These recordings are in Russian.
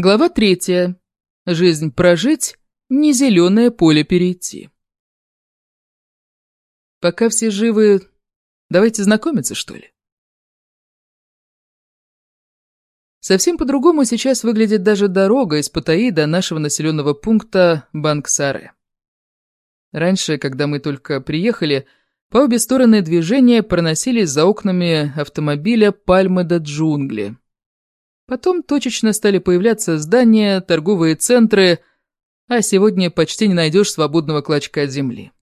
Глава третья. Жизнь прожить, не зеленое поле перейти. Пока все живы, давайте знакомиться, что ли. Совсем по-другому сейчас выглядит даже дорога из Паттайи до нашего населенного пункта Бангсаре. Раньше, когда мы только приехали, по обе стороны движения проносились за окнами автомобиля пальмы до джунгли. Потом точечно стали появляться здания, торговые центры, а сегодня почти не найдешь свободного клочка земли.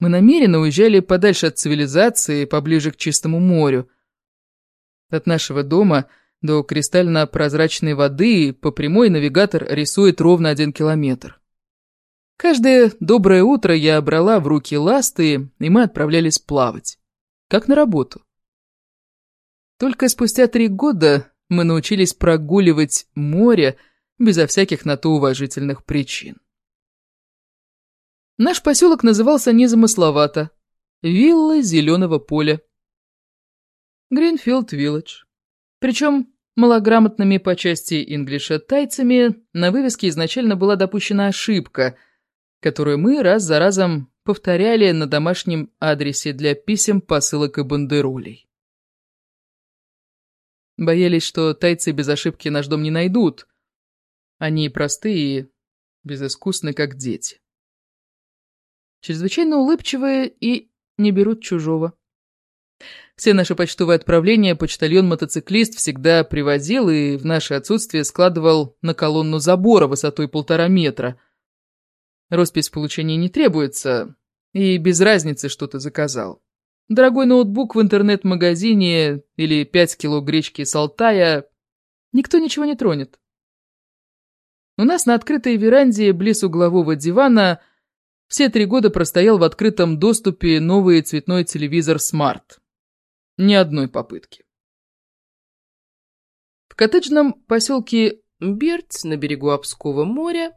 Мы намеренно уезжали подальше от цивилизации, поближе к чистому морю. От нашего дома до кристально-прозрачной воды по прямой навигатор рисует ровно один километр. Каждое доброе утро я брала в руки ласты, и мы отправлялись плавать. Как на работу. Только спустя три года мы научились прогуливать море безо всяких на то уважительных причин. Наш поселок назывался незамысловато «Вилла зеленого поля». Гринфилд Вилледж. Причем малограмотными по части инглиша тайцами на вывеске изначально была допущена ошибка, которую мы раз за разом повторяли на домашнем адресе для писем, посылок и бандеролей. Боялись, что тайцы без ошибки наш дом не найдут. Они простые и безыскусны, как дети. Чрезвычайно улыбчивые и не берут чужого. Все наши почтовые отправления почтальон-мотоциклист всегда привозил и в наше отсутствие складывал на колонну забора высотой полтора метра. Роспись получения не требуется, и без разницы, что ты заказал. Дорогой ноутбук в интернет-магазине или 5 кило гречки с Алтая никто ничего не тронет. У нас на открытой веранде близ углового дивана все три года простоял в открытом доступе новый цветной телевизор Smart. Ни одной попытки. В коттеджном поселке Берть на берегу Обского моря,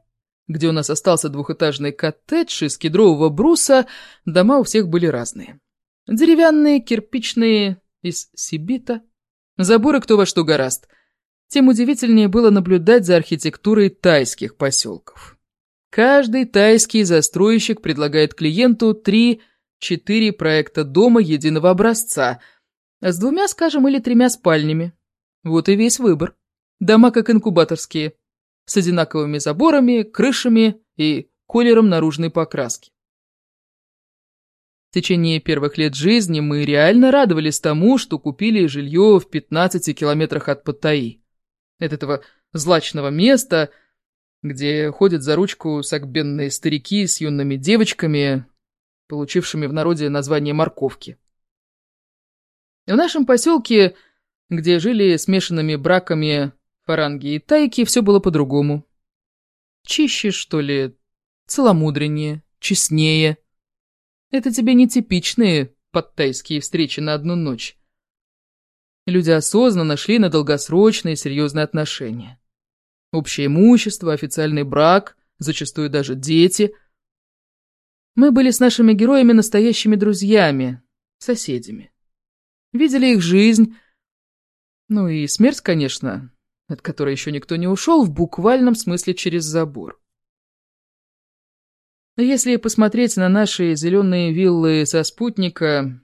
где у нас остался двухэтажный коттедж из кедрового бруса, дома у всех были разные. Деревянные, кирпичные, из сибита. Заборы кто во что гораст. Тем удивительнее было наблюдать за архитектурой тайских поселков. Каждый тайский застройщик предлагает клиенту три-четыре проекта дома единого образца, с двумя, скажем, или тремя спальнями. Вот и весь выбор. Дома как инкубаторские, с одинаковыми заборами, крышами и колером наружной покраски. В течение первых лет жизни мы реально радовались тому, что купили жилье в 15 километрах от Паттайи. От этого злачного места, где ходят за ручку сагбенные старики с юными девочками, получившими в народе название морковки. В нашем поселке, где жили смешанными браками фаранги и тайки, все было по-другому. Чище, что ли, целомудреннее, честнее – это тебе не типичные подтайские встречи на одну ночь. Люди осознанно шли на долгосрочные серьезные отношения. Общее имущество, официальный брак, зачастую даже дети. Мы были с нашими героями настоящими друзьями, соседями. Видели их жизнь, ну и смерть, конечно, от которой еще никто не ушел, в буквальном смысле через забор. Если посмотреть на наши зеленые виллы со спутника,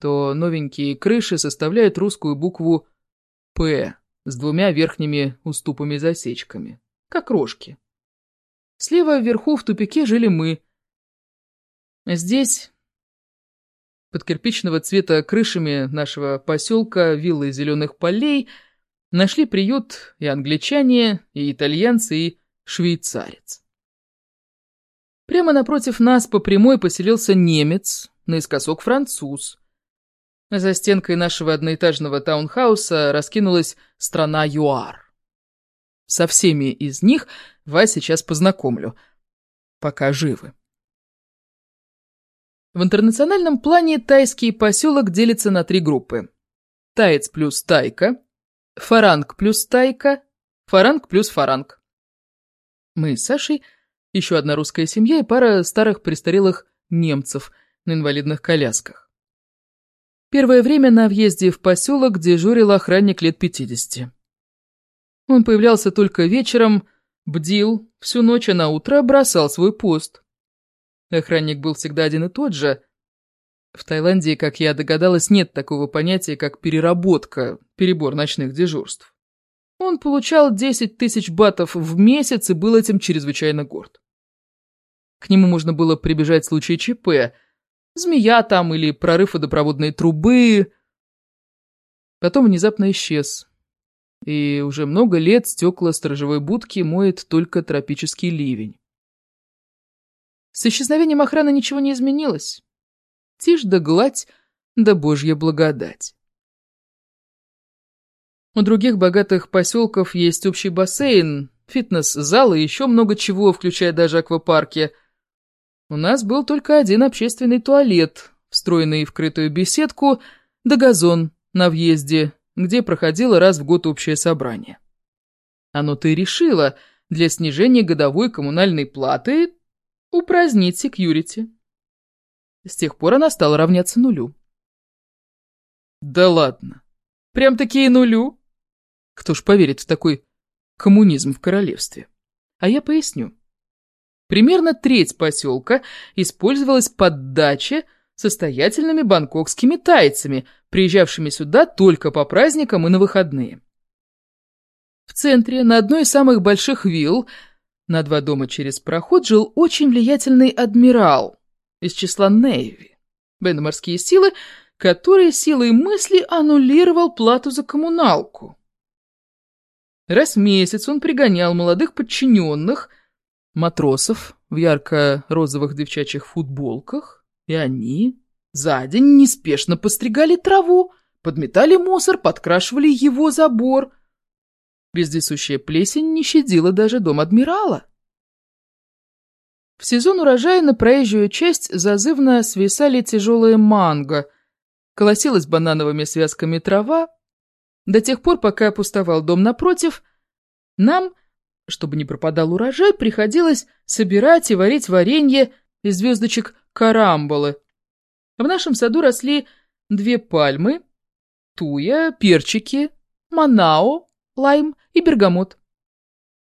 то новенькие крыши составляют русскую букву «П» с двумя верхними уступами-засечками, как рожки. Слева вверху в тупике жили мы. Здесь, под кирпичного цвета крышами нашего поселка виллы зеленых полей, нашли приют и англичане, и итальянцы, и швейцарец. Прямо напротив нас по прямой поселился немец, наискосок француз. За стенкой нашего одноэтажного таунхауса раскинулась страна ЮАР. Со всеми из них вас сейчас познакомлю, пока живы. В интернациональном плане тайский поселок делится на три группы. Таец плюс тайка, фаранг плюс тайка, фаранг плюс фаранг. Мы с Сашей – еще одна русская семья и пара старых престарелых немцев на инвалидных колясках. Первое время на въезде в поселок дежурил охранник лет 50. Он появлялся только вечером, бдил всю ночь, а на утро бросал свой пост. Охранник был всегда один и тот же. В Таиланде, как я догадалась, нет такого понятия, как переработка, перебор ночных дежурств. Он получал 10 тысяч батов в месяц и был этим чрезвычайно горд. К нему можно было прибежать в случае ЧП. Змея там или прорыв водопроводной трубы. Потом внезапно исчез. И уже много лет стекла сторожевой будки моет только тропический ливень. С исчезновением охраны ничего не изменилось. Тишь да гладь, да божья благодать. У других богатых поселков есть общий бассейн, фитнес-зал и еще много чего, включая даже аквапарки. У нас был только один общественный туалет, встроенный в крытую беседку, да газон на въезде, где проходило раз в год общее собрание. Оно-то и решило для снижения годовой коммунальной платы упразднить секьюрити. С тех пор она стала равняться нулю. Да ладно, прям-таки и нулю? Кто ж поверит в такой коммунизм в королевстве? А я поясню. Примерно треть поселка использовалась под дачи состоятельными бангкокскими тайцами, приезжавшими сюда только по праздникам и на выходные. В центре, на одной из самых больших вилл, на два дома через проход, жил очень влиятельный адмирал из числа Нейви, военно-морские силы, который силой мысли аннулировал плату за коммуналку. Раз в месяц он пригонял молодых подчиненных, матросов в ярко-розовых девчачьих футболках, и они за день неспешно постригали траву, подметали мусор, подкрашивали его забор. Вездесущая плесень не щадила даже дом адмирала. В сезон урожая на проезжую часть зазывно свисали тяжелые манго, колосилась банановыми связками трава, до тех пор, пока пустовал дом напротив, нам, чтобы не пропадал урожай, приходилось собирать и варить варенье из звездочек карамболы. В нашем саду росли две пальмы, туя, перчики, манао, лайм и бергамот.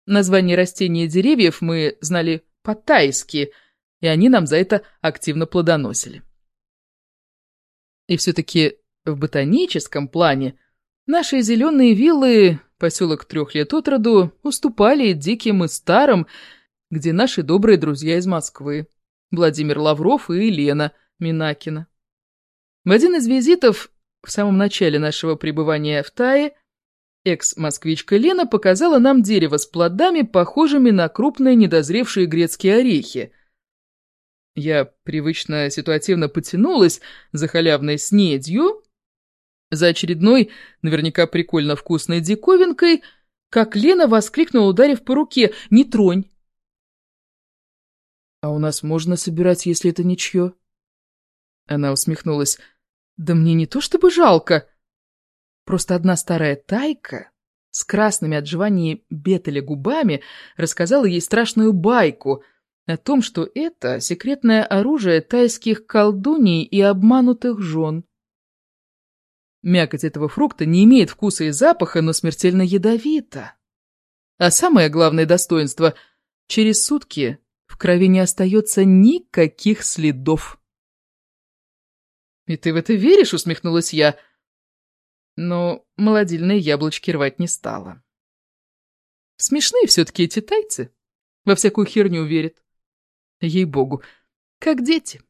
Название растений и деревьев мы знали по-тайски, и они нам за это активно плодоносили. И все-таки в ботаническом плане Наши зеленые виллы, поселок трех лет от роду, уступали диким и старым, где наши добрые друзья из Москвы, Владимир Лавров и Елена Минакина. В один из визитов в самом начале нашего пребывания в Тае экс-москвичка Лена показала нам дерево с плодами, похожими на крупные недозревшие грецкие орехи. Я привычно ситуативно потянулась за халявной снедью, за очередной, наверняка прикольно вкусной диковинкой, как Лена воскликнула, ударив по руке «Не тронь!» «А у нас можно собирать, если это ничье?» Она усмехнулась. «Да мне не то чтобы жалко. Просто одна старая тайка с красными от жевания бетеля губами рассказала ей страшную байку о том, что это секретное оружие тайских колдуней и обманутых жен. Мякоть этого фрукта не имеет вкуса и запаха, но смертельно ядовита. А самое главное достоинство – через сутки в крови не остается никаких следов. «И ты в это веришь?» – усмехнулась я. Но молодильные яблочки рвать не стала. Смешные все-таки эти тайцы. Во всякую херню верят. Ей-богу, как дети.